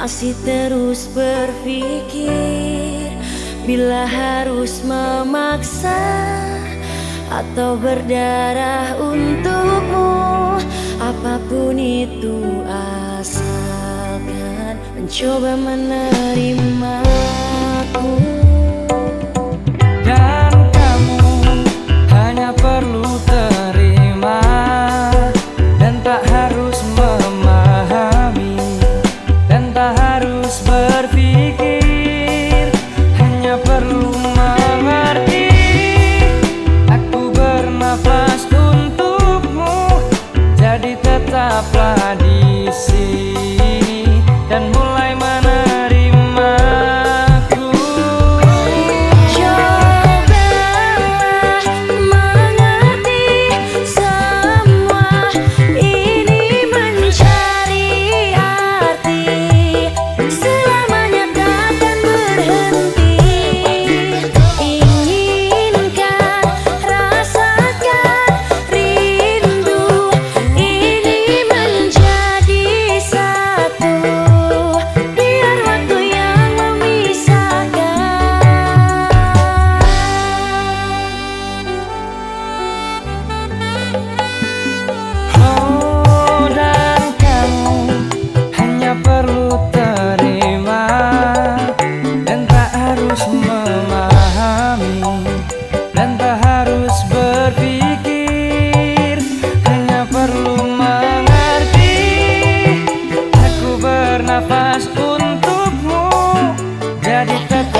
Masih terus berpikir Bila harus memaksa Atau berdarah untukmu Apa pun itu asalkan Mencoba menerimaku I get the